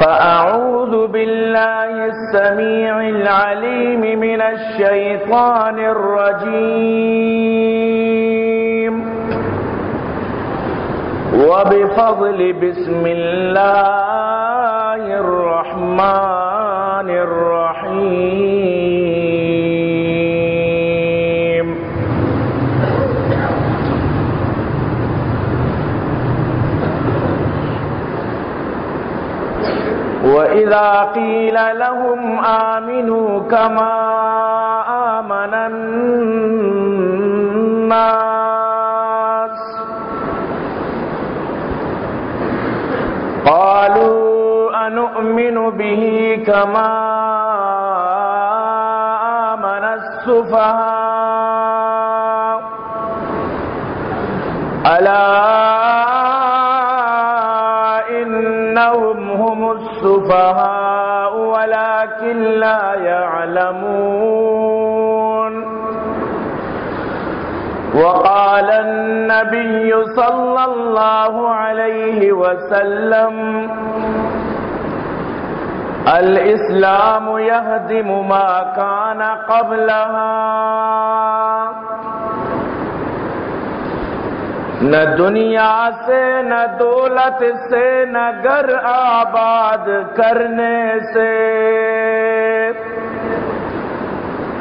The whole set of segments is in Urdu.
فأعوذ بالله السميع العليم من الشيطان الرجيم. وبفضل بسم الله الرحمن الرحيم. وإذا قيل لهم آمنوا كما آمن الناس قالوا أنؤمن به كما آمن السفهاء ألا السفهاء ولكن لا يعلمون وقال النبي صلى الله عليه وسلم الإسلام يهدم ما كان قبلها نہ دنیا سے، نہ دولت سے، نہ گھر آباد کرنے سے۔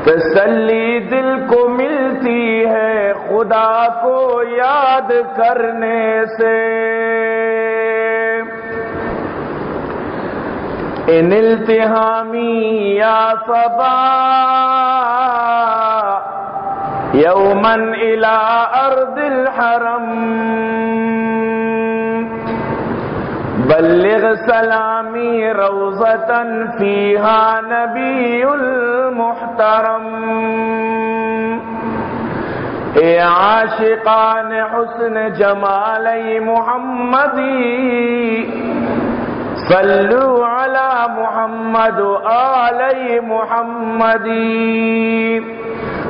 تسلی دل کو ملتی ہے خدا کو یاد کرنے سے۔ ان التحامی یا صبا يوما إلى أرض الحرم. بلغ سلامي روضة فيها نبي المحترم. اے عاشقان حسن جمالی محمدی صلو علی محمد آلی محمدی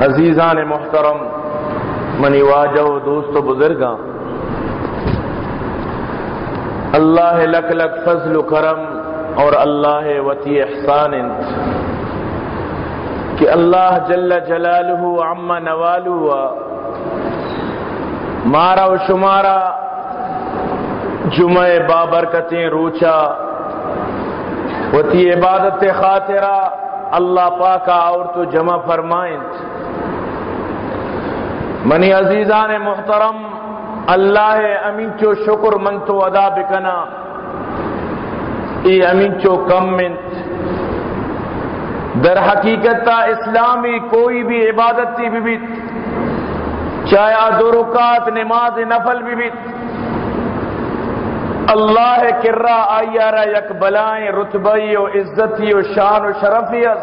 عزیزان محترم، منی واجہ دوست و بزرگاں، اللہ لک لک فضل و کرم اور اللہ وتی احسان انت۔ کہ اللہ جل جلالہ عم نوالہ مارا و شمارا جمعہ بابرکتیں روچا، وتی عبادت خاطرہ اللہ پاکا اور تو جمع فرمائیں۔ منی عزیزان محترم، اللہ امین چو شکر من تو ادا بکنا۔ ای امین چو کم منت در حقیقت تا اسلامی کوئی بھی عبادت تھی بھی چاہے دو رکعت نماز نفل بھی بھی اللہ کرا آئیارا یک بلائیں رتبئی و عزتی و شان و شرفیت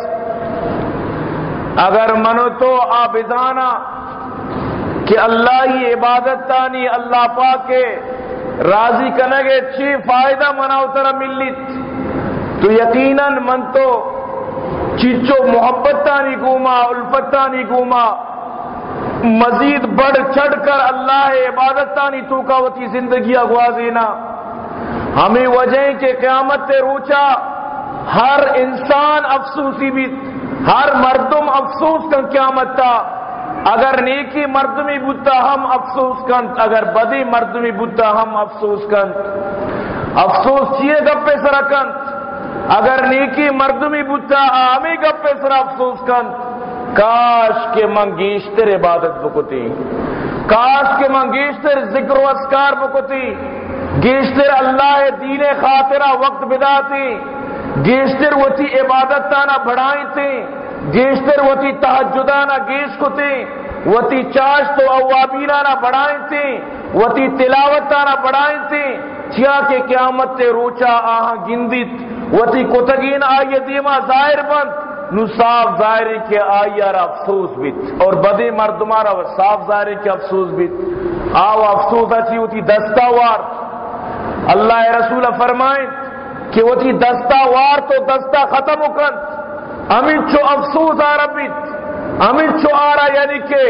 اگر منو تو آبدانا کہ اللہ ہی عبادت تانی اللہ پاک کے راضی کنگے چی فائدہ منا اترا ملی تو یقیناً من تو چیچو محبتانی گوما الفتانی گوما۔ مزید بڑھ چڑھ کر اللہ عبادتانی تو کا کاوتی زندگی اغوازینا ہمیں وجہ کے قیامت روچا ہر انسان افسوسی بھی، ہر مردم افسوس کن قیامت تھا اگر نیکی مردمی بوتا، ہم افسوس کن اگر بدی مردمی بوتا، ہم افسوس کن افسوس چیئے گپے سرکن اگر نیکی مردمی بوتا ہمیں گپے سر افسوس کن کاش کے منگیشتر عبادت بکتی۔ کاش کے منگیشتر ذکر و اسکار بکتی۔ گیشتر اللہ دین خاطرہ وقت بداتی۔ گیشتر وتی عبادت تانا بڑھائی تھی گیشتر وتی تحجدانا گیش کو تھی وتی چاش تو اوابینا نہ بڑھائی تھی وتی تلاوت تانا بڑھائی چیا کے قیامت تے روچا آہاں گندت وتی کتگین آئیے دیما ظاہر بند۔ نو صاف ظاہر کے آئی آئیار افسوس بیت۔ اور بدی مردمارا صاف ظاہر کے افسوس بیت۔ آو افسوس اچھی ہوتی دستہ وار اللہ رسول فرمائیں کہ وہ تھی دستہ وار تو دستہ ختم کن۔ امین چو افسوس آ رہا چو آ رہا یعنی کہ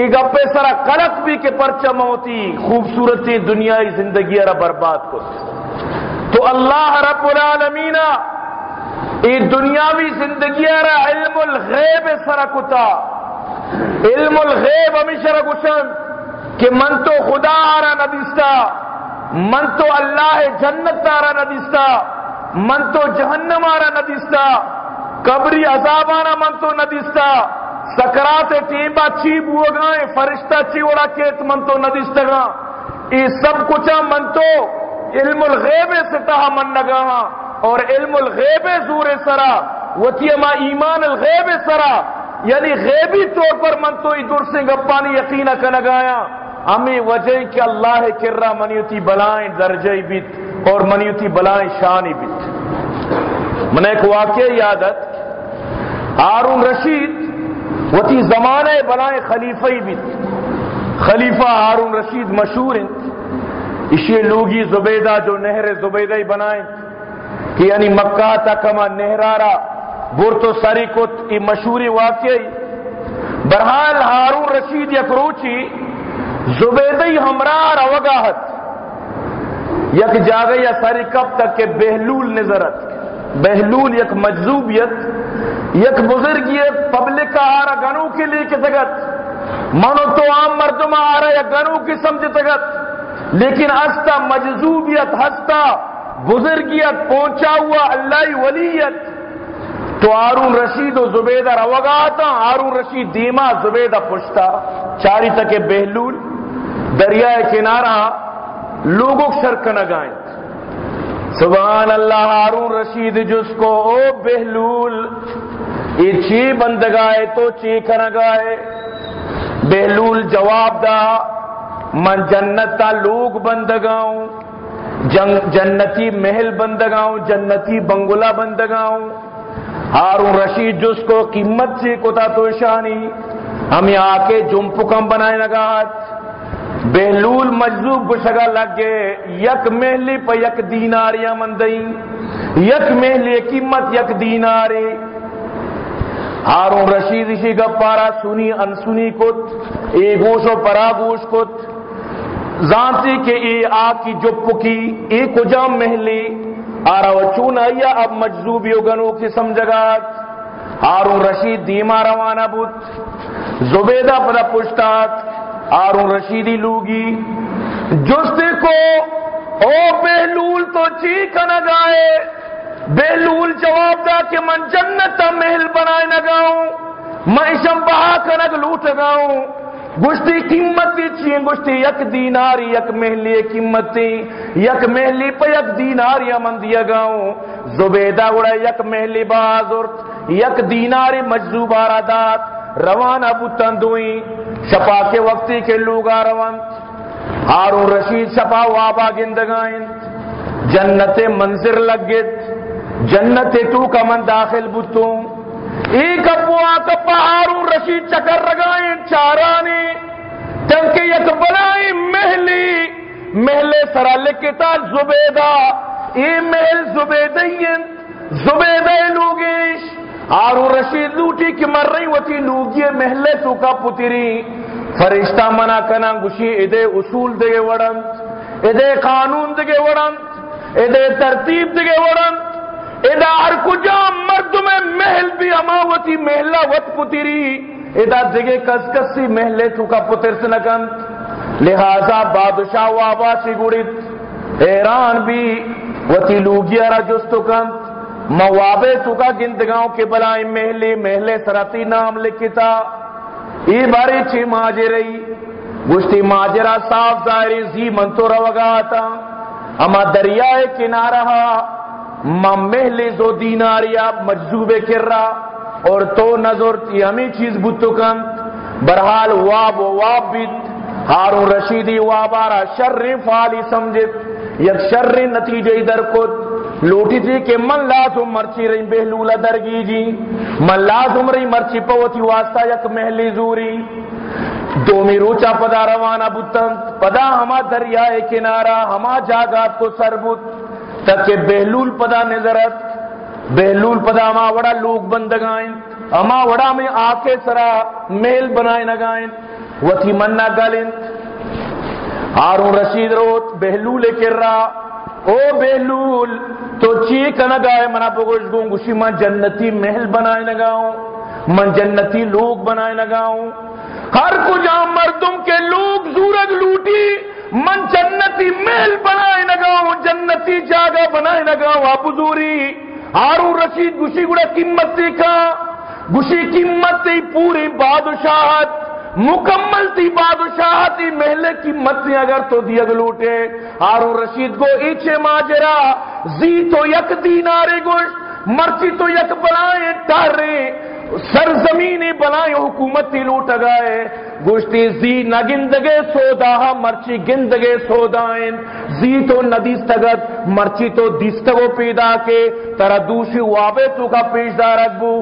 ایک اپے سرا کلک بھی کے پرچم ہوتی خوبصورتی دنیای زندگی را برباد کو تو اللہ رب العالمین ای دنیاوی زندگی را علم الغیب سرا کتا۔ علم الغیب ہمیشہ را گوشن کہ من تو خدا آرا ندیستا من تو اللہ جنت تارا ندیستا من تو جہنم آرا ندیستا قبری عذاب آنا من تو ندیستا سکرات ٹیمبا چی بوگائیں فرشتہ چی وڑا کیت من تو ندیستا گا. یہ سب کچھ من تو علم الغیب سے تہا من نگا ہاں. اور علم الغیب زور سرا. وتی ما ایمان الغیب سرا. یعنی غیبی طور پر من تو ادھر سے گپانی یقینہ کا نگایا ہاں. ہمیں وجہ کہ اللہ کرا منیوتی بلائیں درجہ بیت اور منیوتی بلائیں شانی بیت. من ایک واقعہ یادت ہارون رشید وتی زمانے بلائیں خلیفہ بیت خلیفہ ہارون رشید مشہور ہیں۔ اسی لوگی زبیدہ جو نہر زبیدہ ہی بنائیں کہ یعنی مکہ تک ہما نہرارا بر تو ساری کت کی مشہوری واقعی برحال ہارون رشید یکروچی زبیدی ہمراہ روگاہت یک جاگے یا ساری کب تک کہ بہلول نظرت بہلول یک مجذوبیت۔ یک بزرگیت پبلک کا آرہ گنو کے لیے کی تگت۔ منو تو عام مردم آرہ یا گنو کی سمجھ تگت۔ لیکن استا مجذوبیت، ہستا بزرگیت پہنچا ہوا اللہ ولیت۔ تو آرون رشید و زبیدہ روگا تھا آرون رشید دیما زبیدہ پشتا۔ چاری تک بہلول، دریائے کنارہ لوگوں شرک نہ گائیں۔ سبحان اللہ ہارون رشید جس کو، او بہلول، یہ چی بندگائے تو چی کنگائے بہلول جواب دا، من جنت تا لوگ بندگاؤں جنتی محل بندگاؤں جنتی بنگلہ بندگاؤں ہارون رشید جس کو، قیمت سے کتا تو شانی۔ ہم یہاں کے جمپکم بنائے لگات بہلول مجذوب گشگا لگ گئے یک محلی پہ یک دیناریا مندئی یک محلی قیمت، یک دیناری۔ ہارون رشید اسی گپارا سنی انسنی کت اے گوشو پرا گوش کت۔ زانتی کے اے آگ کی جپ کی اے کجام محلی آرا وچون آیا اب مجذوبیو گنو کی سمجھگات ہارون رشید دیما روانہ بوت زبیدہ پدا پشتات۔ آرون رشیدی لوگی، جستے کو او بہلول تو چیک نہ گائے بہلول جواب دا کہ من جنت محل بنائے نہ گاؤں میں شم بہا کنگ لوٹ گاؤں گشتی قیمت چیئے گشتی یک دیناری یک محلی قیمتی یک محلی پہ یک دیناری من دیا گاؤں۔ زبیدہ گڑا یک محلی بازرت یک دیناری مجذوب آرادات۔ روان ابو تندوئی۔ شپا کے وقتی کے لوگ روان، ہارون رشید شپا وابا گندگائیں، جنت منظر لگت، جنت تو کا من داخل بتوں، ایک ابو آکپا ہارون رشید چکر رگائیں چارانی تنکہ یک بنائی محلی، محلے سرا لکتا زبیدہ ای محل زبیدین زبیدہ لوگیش آرو رشید لوٹی کی مر رہی وتی لوگی محلے تو کا فرشتہ منا کنا گشی ادے اصول دگے وڑن، ادے قانون دگے وڑن، ادے ترتیب دگے وڑن ادا ہر کجا مرد میں محل بھی اماوتی محلہ وط پتری۔ ادا دگے کس کسی محلے تو کا پتر سنکن لہذا بادشاہ و آباسی گوڑت ایران بھی، وتی لوگیا را جستو کن۔ موابے تو گندگاؤں کے بلائیں محلے محلے سراتی نام لکھتا۔ ای باری چی ماجری گشتی ماجرہ صاف ظاہری زی منتو روگا آتا اما دریائے کنارہ محلی زو دیناریا مجذوبے کر رہا اور تو نظر تی ہمیں چیز بتو کن۔ برحال واب و واب بیت۔ ہارون رشیدی وابارا شر فالی سمجھت۔ یک شر نتیجہ ادھر کت۔ لوٹی تھی کہ من لازم مرچی رہی بہلولا درگی جی۔ من لازم رہی مرچی پوتی واسطہ یک محلی زوری۔ دومی روچا پدا روانہ بتن پدا ہما دریائے کنارہ، ہما جاگات کو سربت۔ تک کہ بہلول پدا نظرت بہلول پدا اما وڑا لوگ بندگائیں اما وڑا میں آکے سرا میل بنائیں نگائیں وتی مننا گلیں ہارون رشید روت بہلول کر رہا او بہلول تو چی کنگائے منا پگوش گوں گوشی من جنتی محل بنائے نگاؤں من جنتی لوگ بنائے نگاؤں ہر کجا مردم کے لوگ زورگ لوٹی، من جنتی محل بنائے نگاؤں جنتی جاگا بنائے نگاؤں اب دوری ہارو رشید گشی گڑا قیمت کا گشی قیمت پوری بادشاہت۔ مکمل تھی بادشاہ تھی محلے مت نے اگر تو دیا گلوٹے ہارو رشید کو ایچے ماجرا، زی تو یک دینارے گوش مرچی تو یک بنائے ٹارے، سرزمینیں بنائے حکومت لوٹ گئے گوشتی زی نگندگے سودا، مرچی گندگے سودائیں زی تو ندیستگت مرچی تو دیستگو پیدا کے۔ ترا دوشی وابے تو کا پیش دارت بو۔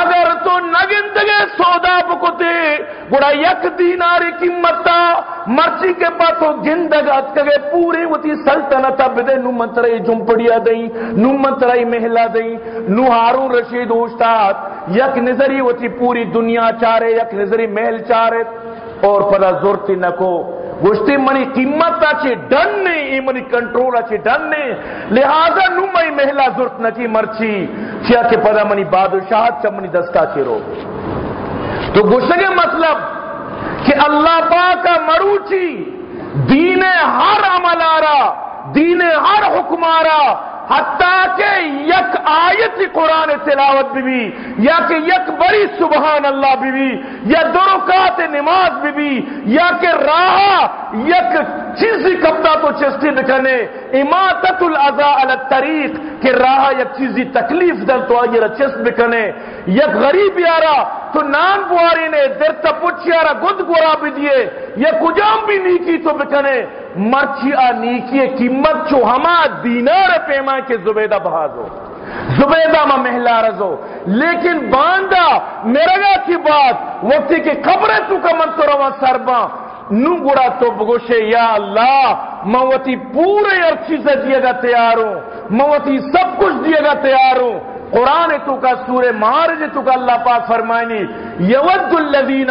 اگر تو نگندگے سودا بکتے گوڑا یک دیناری قیمتا مرچی کے پاس تو گندگت کگے پوری وتی سلطنت بدے نو منترائی جمپڑیا دیں نو منترائی محلہ دیں نو ہارون رشید اوشتاد یک نظری وتی پوری دنیا چارے، یک نظری محل چارے۔ اور پدا زورتی نکو۔ گوشتی منی قیمت اچھی ڈن نہیں ای منی کنٹرول اچھی ڈن نہیں لہذا نو مئی محلہ زورت نکی مرچی۔ کیا کہ پدا منی بادشاہت چا منی دستا چی رو۔ تو گوشتگے مطلب کہ اللہ پاکا مروچی۔ دین ہر عمل آرا، دین ہر حکم آرا۔ حتیٰ کہ یک آیت قرآن تلاوت بھی بھی یا کہ یک بڑی سبحان اللہ بھی بھی یا درکات نماز بھی بھی یا کہ راہ یک چیزی کبتا تو چستی بکنے اماتت الازا علی الطریق، کہ راہ یک چیزی تکلیف دل تو آئیر چست بکنے یک غریب یارا، تو نان بواری نے، در تا پچھ یارا گد گورا بھی دیے یا کجام بھی نیکی تو بکنے مرچی آ نیکی، قیمت چو ہما دینار پیما کے زبیدہ بہازو زبیدہ ما محلہ رزو لیکن باندہ میرا کی بات، وقتی کہ قبر تو کا من تو روا سرباں۔ نو گڑا تو بگوشے، یا اللہ موتی پورے ارچی سے دیے گا تیار ہوں۔ موتی سب کچھ دیے گا تیار ہوں۔ قرآن تو کا سور مارج تو کا اللہ پاک فرمائنی، یود الذین،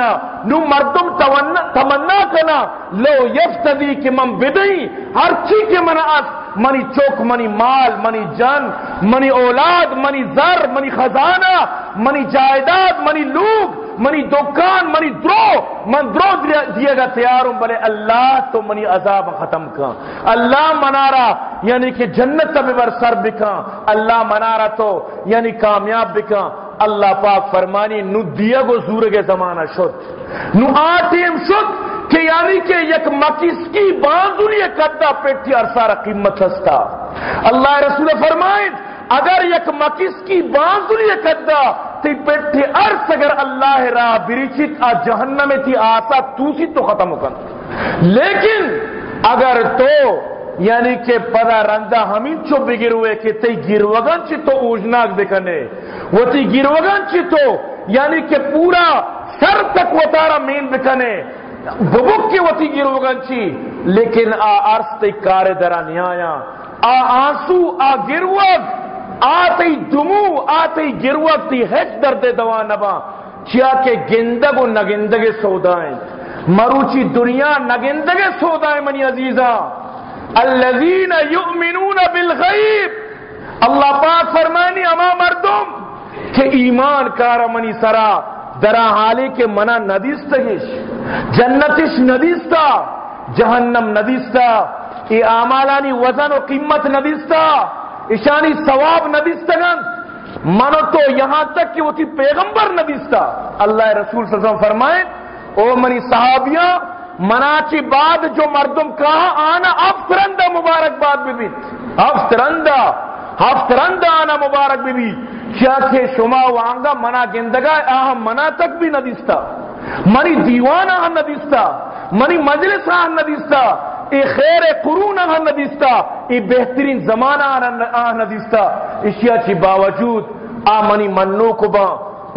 نو مردم تمنا کنا، لو یفتدی کہ من بدئی ہر چی کے من اس منی چوک منی مال منی جن منی اولاد منی زر منی خزانہ منی جائیداد منی لوگ منی دکان منی درو، من درو دیے گا تیار ہوں بلے اللہ تو منی عذاب ختم کا۔ اللہ منارا یعنی کہ جنت تب بر سر بکا۔ اللہ منارا تو یعنی کامیاب بکا۔ اللہ پاک فرمانی، نو دیا گو زور کے زمانہ شد۔ نو آتیم شد کہ یعنی کہ یک مکس کی باندھنی کدا پیٹھی اور سارا قیمت ہستا۔ اللہ رسول فرمائیں اگر یک مکس کی باندھنی کدا تی پیٹھی ارس اگر اللہ را بریچت آ جہنم تھی آتا تو سی تو ختم کن۔ لیکن اگر تو یعنی کہ پدا رندہ ہمیں چو بگر ہوئے کہ تی گروگن چی تو اوجناک بکنے۔ وہ تی گروگن چی تو یعنی کہ پورا سر تک وہ تارا مین بکنے۔ ببک کی وہ تی چی، لیکن آ عرص تی کار درا نیایا۔ آ آنسو، آ گروگ آتی دمو آتی گروتی ہیچ درد دوا نبا۔ چیا کہ گندگ و نگندگ سودائیں۔ مروچی دنیا نگندگ سودائیں منی عزیزہ الذین یؤمنون بالغیب۔ اللہ پاک فرمانی اما مردم، کہ ایمان کارا منی سرا، درا حالی کے منا ندیستگش جنتش ندیستا جہنم ندیستا ای آمالانی وزن و قیمت ندیستا اشانی ثواب ندیستگن منو تو یہاں تک کہ وہ تھی پیغمبر ندیستا اللہ رسول صلی اللہ علیہ وسلم فرمائیں او منی صحابیاں، مناچی بعد جو مردم کہا، آنا افرندہ مبارک باد بھی بیت افرندہ افرندہ آنا مبارک بھی بیت کیا کہ شما وانگا منا گندگا آہم منا تک بھی نہ دستا منی دیوان آہم منی مجلس آہم نہ ای خیر قرون آہم نہ ای بہترین زمانہ آہم نہ چی باوجود، آ منی منو کبا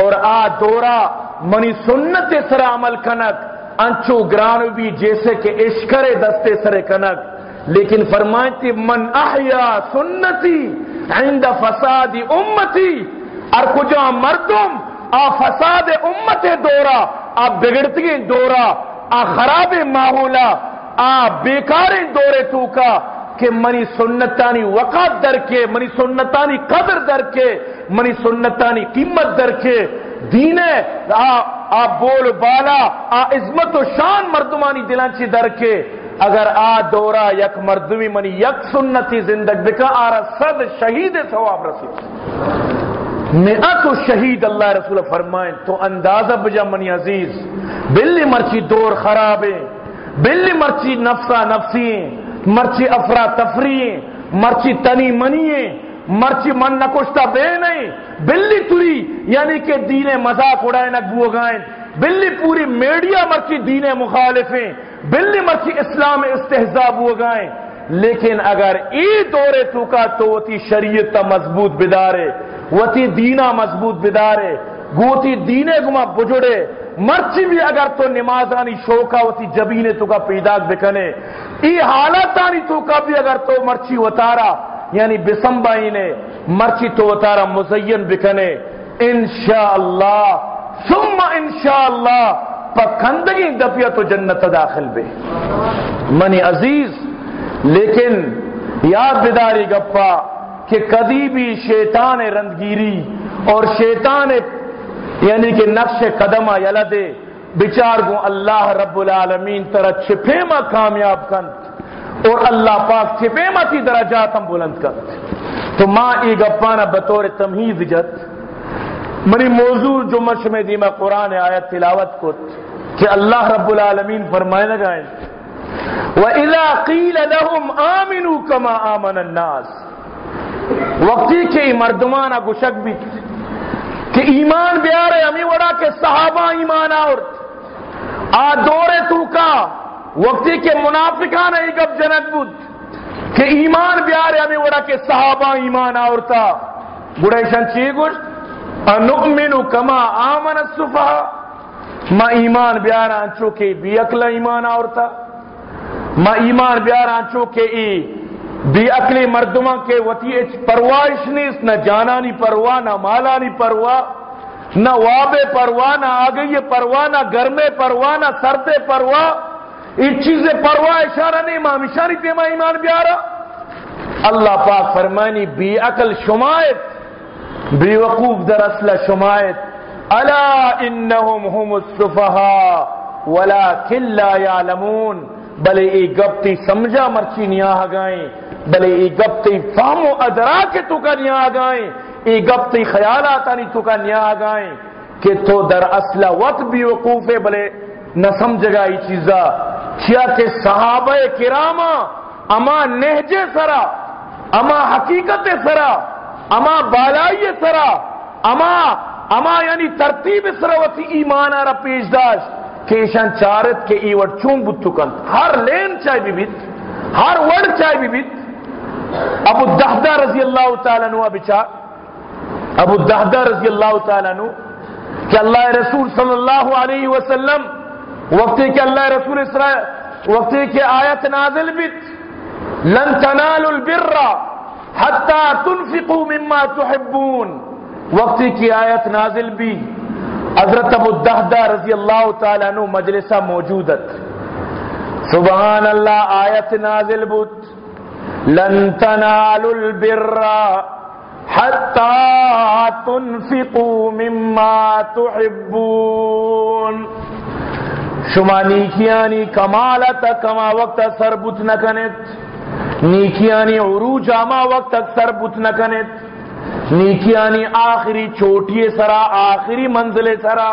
اور آ دورا منی سنت سر عمل کنک۔ انچو گرانو بھی جیسے کہ اشکر دستے سر کنک۔ لیکن فرمائیتی من احیا سنتی عند فساد امتی اور کجا مردم آ فساد امت دورا آ بگڑتی دورا آ خراب ماحولا آ بیکار دورے تو کا کہ منی سنتانی وقت در کے، منی سنتانی قدر در کے، منی سنتانی قیمت در کے دین آ بول بالا، آ عظمت و شان مردمانی دلانچی در کے۔ اگر آ دورا یک مردمی منی یک سنتی زندگ بکا آرہ صد شہید ثواب رسول مئت شہید اللہ رسول فرمائیں تو اندازہ بجا منی عزیز، بلی مرچی دور خرابیں، بلی مرچی نفسا نفسی مرچی افرا تفری مرچی تنی منی مرچی من نکشتا بے نہیں، بلی تری یعنی کہ دین مذاق اڑائے نہ گو گائیں، بلی پوری میڈیا مرچی دین مخالفیں، بلی مرچی اسلام استحزاب ہو گائیں۔ لیکن اگر ای دورے تو کا تو شریعت تا مضبوط بدارے وہ تی دینا مضبوط بدارے، گوتی دینے گما بجڑے، مرچی بھی اگر تو نماز آنی شوکا وہ جبینے تو کا پیداک بکنے، ای حالت آنی تو کا بھی اگر تو مرچی وطارا یعنی بسمبائی نے مرچی تو وطارا مزین بکنے، انشاءاللہ، ثم انشاءاللہ، پکندگی دفیا تو جنت داخل بے۔ منی عزیز، لیکن یاد بداری گپا کہ کدی بھی شیطان رندگیری اور شیطان یعنی کہ نقش قدم یلا دے بچار گو اللہ رب العالمین ترا چھپے ما کامیاب کن اور اللہ پاک چھپے ما تی درجات ہم بلند کن۔ تو ماں ای گپانا بطور تمہید جت، منی موضوع جو مش میں دی میں قرآن آیت تلاوت کو کہ اللہ رب العالمین فرمائے لگائیں۔ وَإِذَا قِيلَ لَهُمْ آمِنُوا كَمَا آمَنَ النَّاسِ وقتی کے مردمانہ گشک بھی کہ ایمان بیارے ہمیں وڑا کہ صحابہ ایمان اور آ دورے تو کا۔ وقتی کے منافقان ای گب جنت بود۔ کہ ایمان بیارے ہمیں وڑا کہ صحابہ ایمان آورتا۔ گڑیشن چی گوشت انؤمن کما آمن الصفا ما ایمان بیارا چوکے بی اکلا ایمان آورتا۔ ما ایمان بیارا چوکے ای بی اکلی مردمان کے وطی اچ پروائش نیست نہ جانانی پرواہ، نہ مالانی پرواہ، نہ واب پرواہ، نہ آگئی پرواہ، نہ گرمے پرواہ، نہ سردے پرواہ۔ اس چیزیں پرواہ، اشارہ نہیں ماں مشانی پیما ایمان بیارا اللہ پاک فرمانی بی اکل شمایت، بی وقوف در اصل شمایت۔ الا انہم هم الصفحاء ولكن لا يعلمون بلے ای گپتی، سمجھا مرچی نیا گائیں۔ بلے ای گپتی فهم و ادراک تو کا نیا گائیں ای گپتی خیالات آنی تو کا نیا گائیں کہ تو در اصل وقت بھی وقوف ہے، بلے نہ سمجھ گا ای چیزا۔ کیا کہ صحابہ کراما اما نہجے سرا، اما حقیقت سرا، اما بالائی سرا، اما اما یعنی ترتیب سروتی ایمان آرہ پیش داشت۔ کہ ایشان چارت کے ای وڑ چون بتو کن۔ ہر لین چاہی بھی بیت، ہر وڑ چاہی بھی بیت۔ ابو دہدہ رضی اللہ تعالیٰ نو بچار ابو دہدہ رضی اللہ تعالیٰ نو کہ اللہ رسول صلی اللہ علیہ وسلم وقتی کہ اللہ رسول اسرائیل وقتی کہ آیت نازل بیت لن تنالوا البر حتی تنفقوا مما تحبون. وقتی کی آیت نازل بھی حضرت ابو الدہدہ رضی اللہ تعالیٰ عنہ مجلسہ موجودت سبحان اللہ، آیت نازل بت لن تنالوا البر حتى تنفقوا مما تحبون. شما نیکیانی کمالت کما وقت سر بت نکنت نیکیانی عروج اما وقت سر بت نکنت نیکیانی آخری چوٹی سرا، آخری منزل سرا،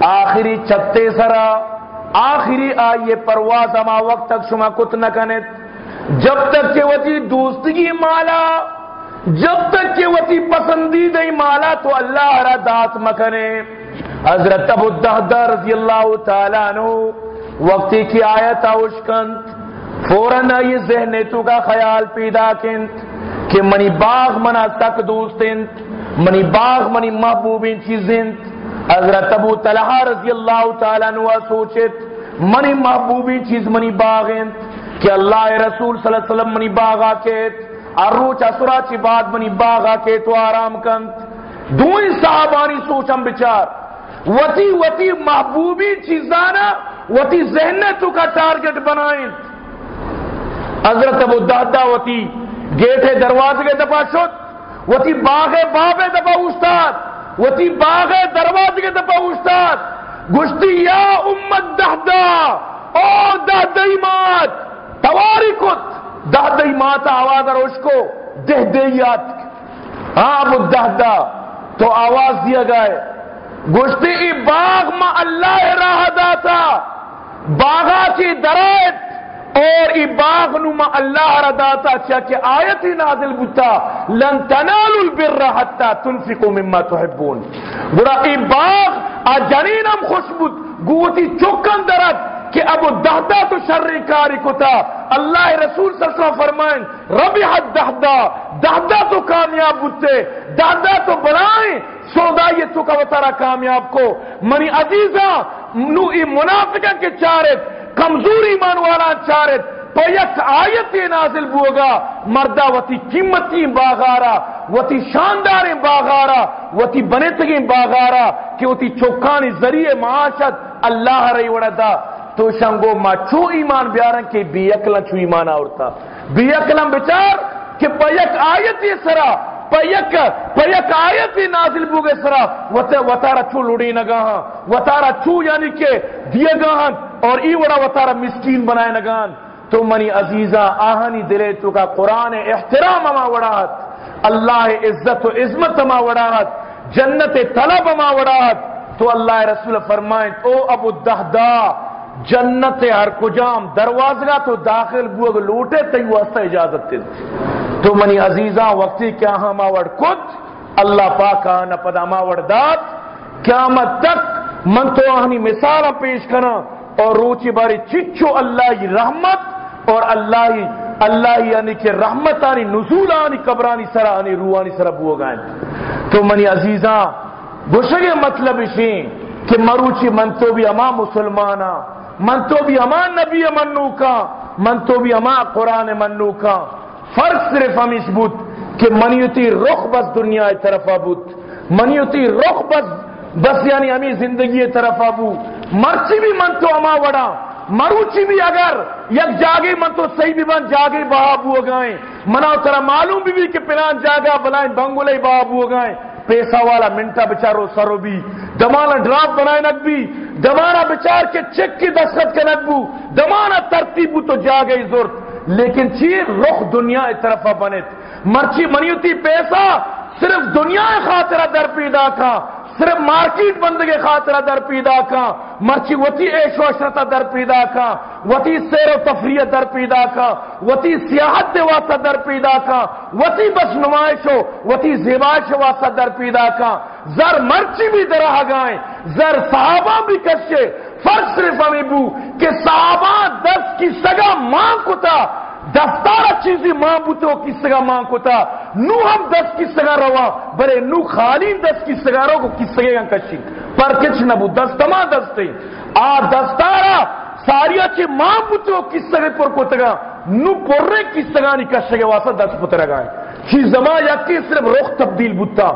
آخری چتے سرا، آخری آئیے پرواز اما وقت تک شما کت نہ جب تک کہ وتی جی دوستگی مالا، جب تک کہ وتی جی پسندیدہ مالا، تو اللہ را دات مکنے حضرت ابو الدہدہ رضی اللہ تعالیٰ عنہ وقتی کی آیت آوشکنت فوراً آئیے ذہن تو کا خیال پیدا کنت کہ منی باغ منا تک دوستنت منی باغ منی محبوبین چیزنت حضرت ابو طلحہ رضی اللہ تعالیٰ عنہ سوچت، منی محبوبین چیز منی باغنت کہ اللہ رسول صلی اللہ علیہ وسلم منی باغ آکیت اروچ اسرا چی بعد منی باغ آکیت و آرام کنت دوئی صحابانی سوچم بچار، وتی وتی محبوبی چیزانا، وتی ذہن تو کا ٹارگٹ بنائیں۔ حضرت ابو دادا وتی گیٹے دروازے کے دفعہ شد، وتی باغ باب دفعہ استاد، وتی باغ دروازے کے دفعہ استاد۔ گشتی یا امت دہدا او دہدئی مات تواری کت دہدئی مات آواز روش کو دہ دیات ہاں ابو دہدا تو آواز دیا گئے۔ گشتی ای باغ ما اللہ راہ داتا، باغا کی درائت اور ای باغ نما اللہ را داتا چاہ کہ آیت نازل بتا لن تنالوا البر حتى تنفقوا مما تحبون۔ برا ای باغ آ جنینم خوش بود، گوتی چکن درد۔ کہ ابو دہدا تو شر کاری کو تھا۔ اللہ رسول صلی اللہ علیہ وسلم فرمائیں ربی حد دہدا دہدا تو کامیاب بودتے دہدا تو بنائیں، سودا یہ تو کا وطارہ کامیاب کو۔ منی عزیزہ، نو ای منافقہ کے چارت کمزور ایمان والا چارت پیک آیت یہ نازل بوگا مردہ وتی قیمتی باغارا وتی شاندار باغارا وتی بنے تگیں باغارا کہ وتی چوکانی ذریعے معاشت اللہ رہی وڑا دا تو شنگو ما چو ایمان بیارن کہ بی اکلا چو ایمان آورتا۔ بی اکلا بچار کہ پیک آیت یہ سرا پیک پیک آیت نازل بوگے سرا۔ وطارا چو لڑی نگاہاں۔ وطارا چو یعنی کہ دیے گاہاں اور ای وڑا وطارا مسکین بنائے نگان تو منی عزیزہ، آہنی دلے تو کا قرآن احترام اما وڑاہت۔ اللہ عزت و عظمت اما وڑاہت۔ جنت طلب اما وڑاہت۔ تو اللہ رسول فرمائیں، او ابو دہدا جنت ہر کجام دروازگا تو داخل بوگ لوٹے تی واسطہ اجازت تھی تو منی عزیزاں، وقتی کیا ہم آوڑ کت اللہ پاک آنا پدا ماوڑ داد۔ قیامت تک من تو آہنی مثال پیش کرنا اور روچی باری چچو اللہ رحمت اور اللہ ہی اللہ یعنی کہ رحمت آنی، نزول آنی، قبرانی سرا آنی روحانی سرا بو گائیں تو منی عزیزاں گوشگے مطلب اشیں کہ مروچی من تو بھی اما مسلمانا من تو بھی اما نبی منو کا من تو بھی اما قرآن منو کا فرق صرف ہم اس بت کہ منیتی رخ بس دنیا طرف ابوت منیتی رخ بس بس یعنی ہمیں زندگی طرف ابو مرچی بھی من تو اما وڑا۔ مروچی بھی اگر یک جاگے من تو صحیح بھی من جاگے بہاب ہو منا ترا معلوم بھی بھی کہ پلان جاگا بلائیں بنگولے بہاب ہو گئے۔ پیسہ والا منٹا بچارو سرو بھی۔ دمانا ڈراپ بنائے نک بھی۔ دمانا بچار کے چک کی دستخط کے نقبو بو. دمانا تو جا گئی ضرورت لیکن چیر رخ دنیا طرف بنت مرچی منیوتی پیسہ صرف دنیا خاطرہ در پیدا تھا. صرف مارکیٹ بند کے خاطرہ در پیدا کا مرچی وتی عیش و عشرت در پیدا کا وتی سیر و تفریح در پیدا کا وتی سیاحت واسطہ در پیدا کا وتی بس نمائش ہو وتی زیبائش واسطہ در پیدا کا زر مرچی بھی درہ گائیں، زر صحابہ بھی کشے فرق صرف ہمیں بو کہ صحابہ دس کی سگا ماں کتا دستارا چیزی ماں بوتو کس سگا ماں کو تھا نو ہم دس کس سگا روا برے نو خالی دس کس سگا رو کو کس سگے گا کشی؟ پر کچھ نبو دستما دستے آ دستارا ساریا چی ماں بوتو کس سگے پر کو تگا؟ نو پر رے کس سگا نہیں کشے گا واسا دس پتر گائے۔ کی زما یکی صرف رخ تبدیل بتا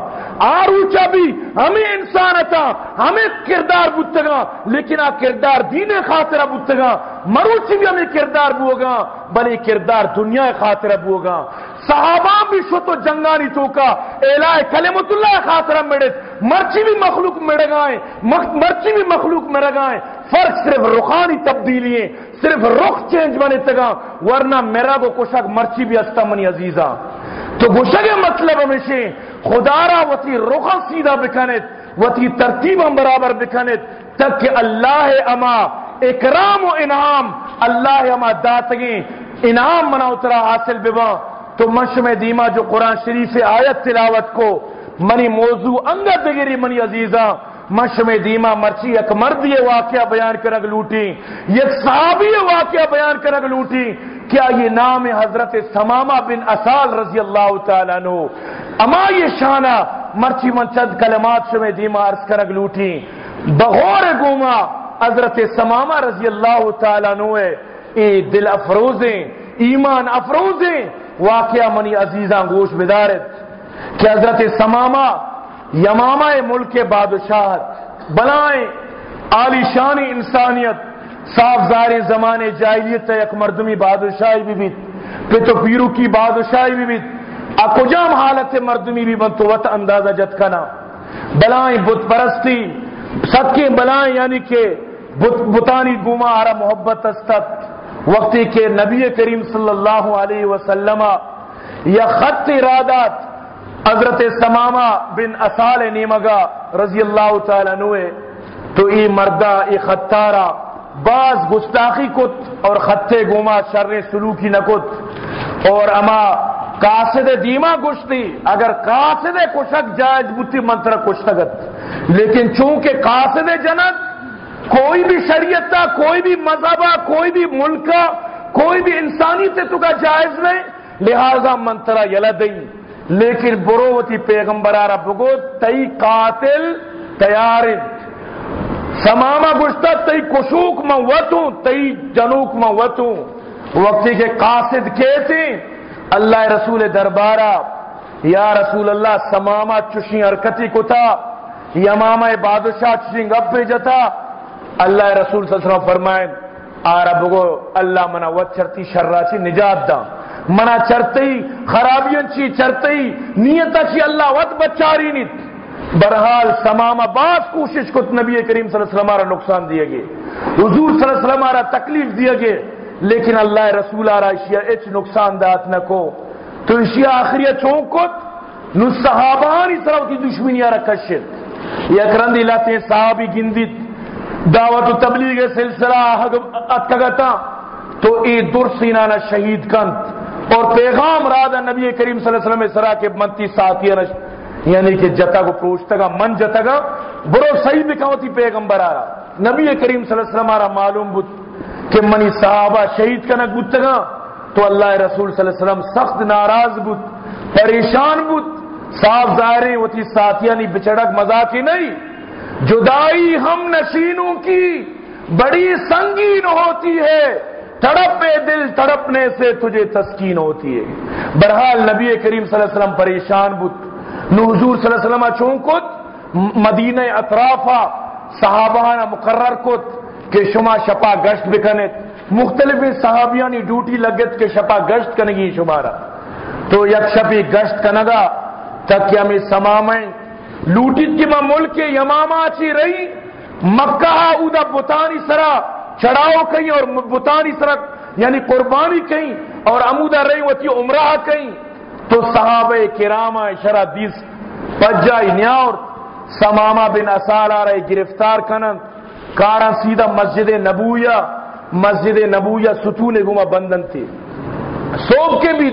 آروچا بھی ہمیں انسان تھا ہمیں کردار بتگا لیکن آ کردار دین خاطرہ بتگا مروچی بھی ہمیں کردار بوگا، بلے کردار دنیا خاطرہ بوگا۔ صحابہ بھی شو تو جنگانی تو الہ کلمت اللہ خاطرہ مڑت مرچی بھی مخلوق مڑ گائے مرچی بھی مخلوق مڑ گائے فرق صرف رخانی تبدیلی ہے، صرف رخ چینج بنے تگا۔ ورنہ میرا کو کشک مرچی بھی استا منی عزیزہ۔ تو گشک مطلب ہمیشہ خدا را وتی رخ سیدھا بکنت وتی ترتیب ہم برابر بکنت تک کہ اللہ اما اکرام و انعام، اللہ اما داتگیں انعام منا اترا حاصل ببا۔ تو مشم دیما جو قرآن شریف آیت تلاوت کو منی موضوع انگت دگری منی عزیزہ مشم دیما مرچی ایک مرد یہ واقعہ بیان کرگ لوٹی یہ صحابی واقعہ بیان کرگ لوٹی کیا یہ نام حضرت سمامہ بن اسال رضی اللہ تعالیٰ نو اما یہ شانہ مرچی من چند کلمات شم دیما عرض کرگ لوٹی. بغور گوما حضرت سمامہ رضی اللہ تعالیٰ نو اے دل افروزیں، ایمان افروزیں، واقعہ منی عزیزاں گوش بدارت. کہ حضرت سمامہ یمامہ ملک بادشاہت، بلائیں عالی شانی انسانیت صاف زار زمانے جاہلیت یک مردمی بادشاہی بھی بھی پہ تو پیرو کی بادشاہی بھی بھی اکجام حالت مردمی بھی بن تو وط اندازہ جت کنا بلائیں بت پرستی، صدقے بلائیں یعنی کہ بتانی گما آرہ محبت استت۔ وقتی کہ نبی کریم صلی اللہ علیہ وسلم یا خط ارادات حضرت سمامہ بن اسال نیمگا رضی اللہ تعالی نوے تو ای مردہ، ای خطارا بعض گستاخی کت اور خطے گوما شر سلوکی نکت اور اما قاصد دیما گشتی، اگر قاصد کشک جائز بتی منتر کشتگت۔ لیکن چونکہ قاصد جنت، کوئی بھی شریعت کوئی بھی مذہبہ، کوئی بھی ملکہ، کوئی بھی انسانی سے تو کا جائز نہیں، لہذا منترا یلا دئی لیکن بروتی پیغمبر آرہ بگو تئی قاتل تیار سماما گشتا تئی کشوک میں وطوں، تئی جنوک میں وطوں۔ وقتی کے قاصد کیسے اللہ رسول دربارہ، یا رسول اللہ سماما چشی حرکتی کو تھا۔ یمامہ بادشاہ چشی گپ پہ جتا اللہ رسول صلی اللہ علیہ وسلم فرمائیں آرہ بگو اللہ منا وچ چرتی شراچی نجات دا منا چرتی، خرابیاں چی چرتی نیتا چی اللہ وقت بچاری نیت برحال سمامہ باز کوشش کت نبی کریم صلی اللہ علیہ وسلم آرہ نقصان دیا گئے۔ حضور صلی اللہ علیہ وسلم آرہ تکلیف دیا گئے، لیکن اللہ رسول آرہ اشیاء اچ نقصان دات نکو تو اشیاء آخریہ چونکت نو صحابانی طرح کی دشمنی آرہ کشت یک رندی لاتے ہیں صحابی گندید۔ دعوت و تبلیغ سلسلہ اتکگتا تو ای در سینانا شہید کند اور پیغام رادا نبی کریم صلی اللہ علیہ وسلم سرا کے منتی ساتھی یعنی کہ جتا کو پروچتا گا من جتا گا برو صحیح بکاوتی پیغمبر آ رہا نبی کریم صلی اللہ علیہ وسلم آرہ معلوم بود کہ منی صحابہ شہید کا نک بودتا گا تو اللہ رسول صلی اللہ علیہ وسلم سخت ناراض بود، پریشان بود۔ صاف ظاہریں وہ تھی ساتھیانی بچڑک مزاقی نہیں جدائی ہم نشینوں کی بڑی سنگین ہوتی ہے۔ تڑپ دل، تڑپنے سے تجھے تسکین ہوتی ہے۔ برحال نبی کریم صلی اللہ علیہ وسلم پریشان بت نو حضور صلی اللہ علیہ وسلم چون کت؟ مدینہ اطرافا صحابہ مقرر کت کہ شما شپا گشت بکنت مختلف صحابیانی ڈیوٹی لگت کہ شپا گشت کنگی شمارا۔ تو یک شپی گشت کنگا تک ہمیں سمامیں۔ لوٹیت کی ماں ملک یماما چی رہی مکہ اودا بتانی سرا چڑھاؤ کہیں اور بتانی سرک یعنی قربانی کہیں اور امودہ رہی وہ عمرہ کہیں تو صحابہ کرامہ شرع دیس پجائی نیاور، سمامہ بن اسال آ رہے گرفتار کنن. کارا سیدھا مسجد نبویا مسجد نبویا ستون گما بندن تھی. صوب کے بھی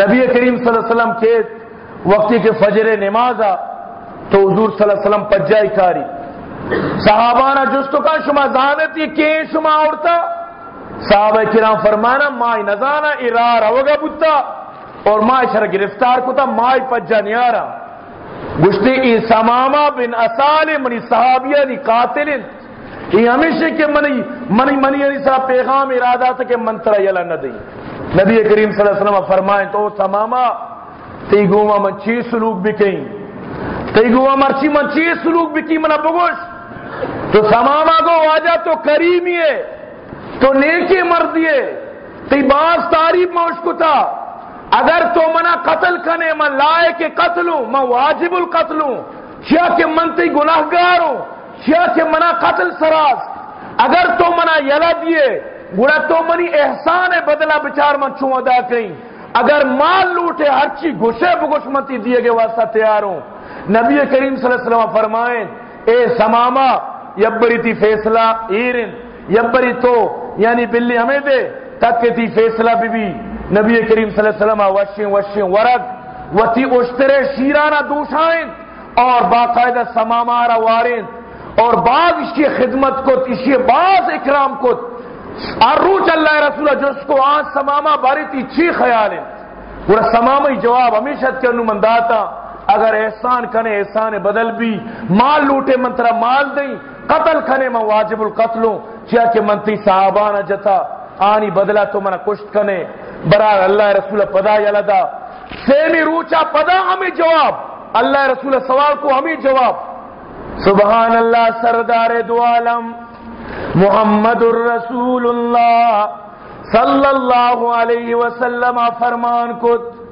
نبی کریم صلی اللہ علیہ وسلم کے وقتی کے فجر نمازا تو حضور صلی اللہ علیہ وسلم پجائی کاری. صحابانہ جستو کا شما زانت یہ کہ شما اڑتا صحابہ کرام فرمانا، مائی نزانا ارار اوگا بتا اور مائی شر گرفتار کتا مائی پجا نیارا گشتی ای سماما بن اسال منی صحابیہ نی قاتل۔ یہ ہمیشہ کہ منی منی منی یعنی سا پیغام ارادہ تھا کہ منترہ یلا نہ دی نبی کریم صلی اللہ علیہ وسلم فرمائیں تو سماما، تی گوما من چی سلوک بکیں تی گوما مرچی من چی سلوک بکی منا بگوش۔ تو سماما کو واجہ تو کریمی ہے، تو نیکی مردی ہے۔ تی باز تعریف موش کو تھا۔ اگر تو منا قتل کنے من لائے کے قتلوں من واجب القتلوں کیا کہ من تی گناہ گاروں کیا کہ منا قتل سراز۔ اگر تو منا یلا دیے گڑا تو منی احسان ہے بدلا بچار من چون ادا کہیں اگر مال لوٹے ہر چی گھشے بگش متی دیے گے واسطہ تیار ہوں۔ نبی کریم صلی اللہ علیہ وسلم فرمائیں، اے سماما یبری تی فیصلہ ایرن یبری تو یعنی بلی ہمیں دے، تک کہ تی فیصلہ بی بی نبی کریم صلی اللہ علیہ وسلم وشین وشین ورد و اشترے شیرانہ دوشائیں اور باقاعدہ سمامارا وارن اور بعض اس کی خدمت کو، اس کے بعض اکرام کو روچ اللہ رسول جس کو آج سماما باری تھی چی خیال ہے۔ وہ سمامی جواب ہمیشہ کے انو منداتا اگر احسان کنے، احسان بدل بھی، مال لوٹے منترا مال دیں، قتل کنے میں واجب القتلوں کیا کہ منتی صحابانہ جتا، آنی بدلا تو منا کشت کنے۔ برار اللہ رسول پدا یلدا. سیمی روچا پدا ہمیں جواب. اللہ رسول سوال کو ہمیں جواب. سبحان اللہ سردار دو عالم. محمد الرسول اللہ. صلی اللہ علیہ وسلم فرمان کت.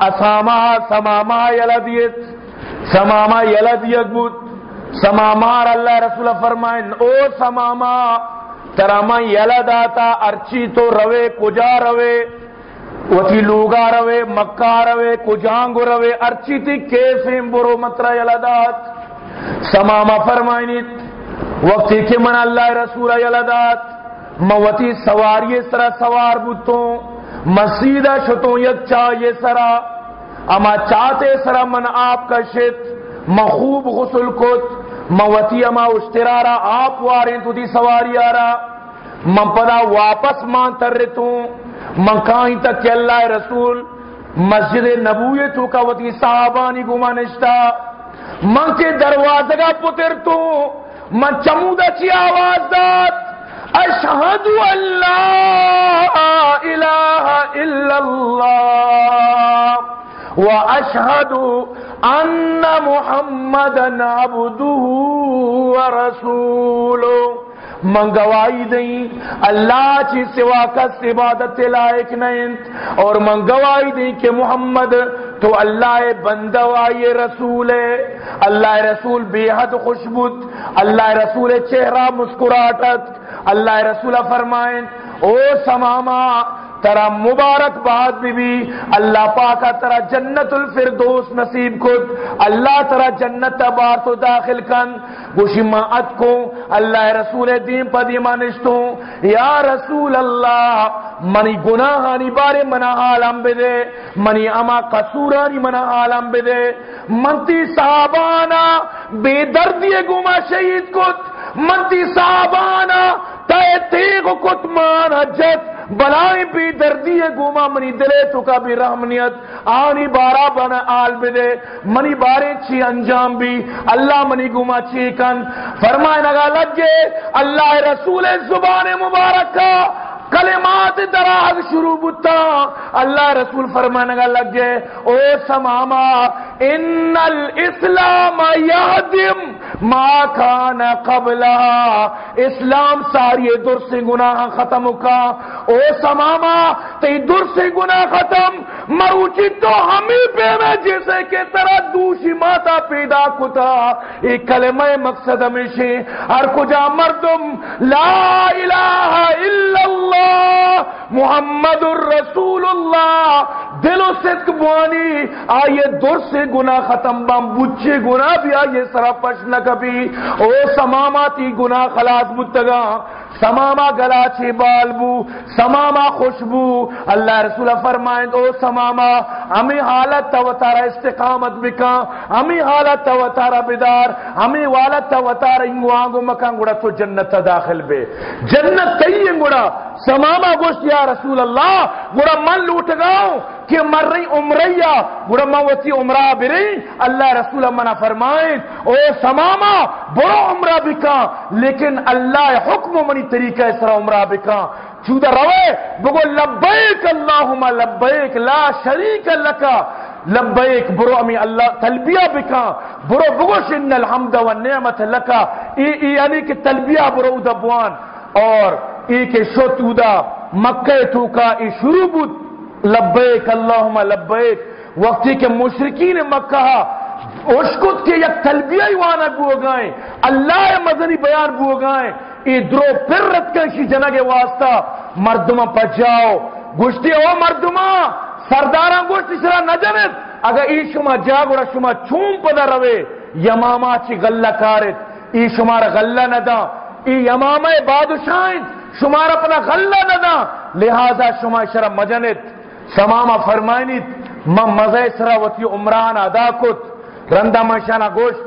اساما سماما یلدیت. سماما یلدیت بود. سمامار اللہ رسول فرمائن. او سماما تراما یلد آتا ارچی تو روے، کجا روے وتی لوگا روے، مکہ روے کجانگو روے، ارچی تی کیفیم برو مترا یلدات سماما فرمائنیت وقتی کہ من اللہ رسول یلدات موتی سواری سرا سوار بوتوں مسیدہ شتوں یک چاہیے سرا، اما چاہتے سرا من آپ کا شت، مخوب غسل کت موتی اما اشترارا، آپ واریں تو دی سواری آرا۔ من پدا واپس مان تر رتوں من کہیں تک کہ اللہ رسول مسجد نبویتو کا وتی صحابانی گما نشتا من کے دروازہ کا پتر تو۔ من چمودہ چی آواز داد۔ اشہد اللہ الہ الا اللہ۔ و اشہد ان محمد عبدہ و رسولہ منگوائی دیں، اللہ چی سوا کا عبادت لائق نہیں، اور منگوائی دیں کہ محمد تو اللہ بندوائی رسول ہے. اللہ رسول بے حد خوشبت اللہ رسول چہرہ مسکراہٹ اللہ رسول فرمائیں او سماما ترا مبارک باد بھی بھی اللہ پاکا ترا جنت الفردوس نصیب کد اللہ ترا جنت بار تو داخل کن۔ گوشی ما ات کو اللہ رسول دین پا دیما نشتوں یا رسول اللہ، منی گناہانی بارے منا عالم بدے، منی اما قصورانی منا عالم بدے۔ منتی صحابانا بے دردی گما شہید کت منتی صحابانا تے تیغ کت مانا جت۔ بلائیں بھی دردی گوما منی دلے تو کا بھی رحمنیت۔ آنی بارا بنا آل بدے۔ منی بارے چی انجام بھی۔ اللہ منی گوما چی کن۔ فرمائے نگا لگے۔ اللہ رسول زبان مبارک کا کلمات دراغ شروع بتا اللہ رسول فرمانے گا لگ گئے او سماما، ان الاسلام یادم ما کان قبلا اسلام ساری در سے گناہ ختم کا او سماما، تی در سے گناہ ختم مروچی تو ہمیں پہ میں جیسے کہ طرح دوشی ماتا پیدا کتا۔ ایک کلمہ مقصد ہمیشہ، ہر کجا مردم، لا الہ الا اللہ۔ محمد الرسول اللہ دل و صدق بوانی، آئیے دور سے گناہ ختم، بم بچے گناہ بھی آئیے سرا پش نہ کبھی۔ او سماماتی گناہ خلاص بتگا سماما گلا چھ بالبو سماما خوشبو اللہ رسول فرمائیں او سماما ہمیں حالت توتارا استقامت بکا، ہمیں حالت توتارا بدار ہمیں والت توتارا انگو آنگو مکان گوڑا تو جنت داخل بے۔ جنت تیئیں گوڑا سماما گوشت یا رسول اللہ گوڑا من لوٹ گاؤں کہ مر رہی عمریہ گوڑا موتی عمرہ برئی اللہ رسول منا فرمائیں او سماما برو عمرہ بکا، لیکن اللہ حکم منی طریقہ اسرا عمرہ بکا۔ چودہ روے، بگو لبیک اللہم، لبیک، لا شریک لکا، لبیک برو امی اللہ تلبیہ بکا۔ برو بگوش ان الحمد و نعمت لکا، ای ای یعنی کہ تلبیہ برو دبوان اور ای کے کہ شتودا مکہ تو کا ای شروع بود لبیک، اللہم لبیک. وقتی کہ مشرکین مکہ اشکت کے یک تلبیہ ہی وانا بو گائیں، اللہ مدنی بیان بو گائیں. ای درو پر رت کنشی جنگ واسطہ، مردمہ پجاؤ گشتی او مردمہ سرداران گوشتی سرا نجنت اگر ای شما جاگورا شما چون پدا روے یماما چی غلہ کارت ای شمارا غلہ ندا ای یماما بادشاہت شمارا پنا غلہ ندا لہذا شما شرا مجنت سماما فرمائنیت، من مزہ سرا وطی عمران ادا کت، رندہ منشانہ گوشت،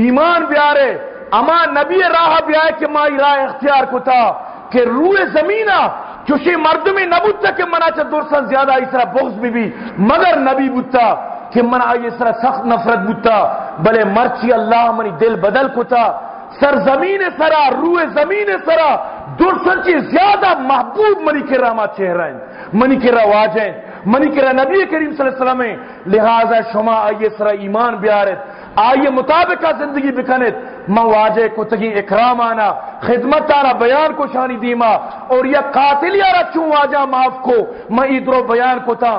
ایمان بیارے، اما نبی راہ بیائے کہ ما راہ اختیار کتا، کہ روح زمینہ چوشی مردمی نبوتا کہ منا چا درسن زیادہ اس طرح بغض بھی بھی، مگر نبی بوتا، کہ منا اس طرح سخت نفرت بوتا، بلے مرچی اللہ منی دل بدل کتا، سر زمین سرا، روح زمین سرا درسن چی زیادہ محبوب منی کے راما چہرہ ہیں۔ منی کے رواج ہیں، منی کے نبی کریم صلی اللہ علیہ وسلم لہذا شما آئیے سرا ایمان بیارت آئیے مطابقہ زندگی بکنت میں واجہ کو تگی اکرام آنا خدمت آنا بیان کو شانی دیما، اور یہ قاتل یارا چون واجہ معاف کو میں ادھر بیان کو تا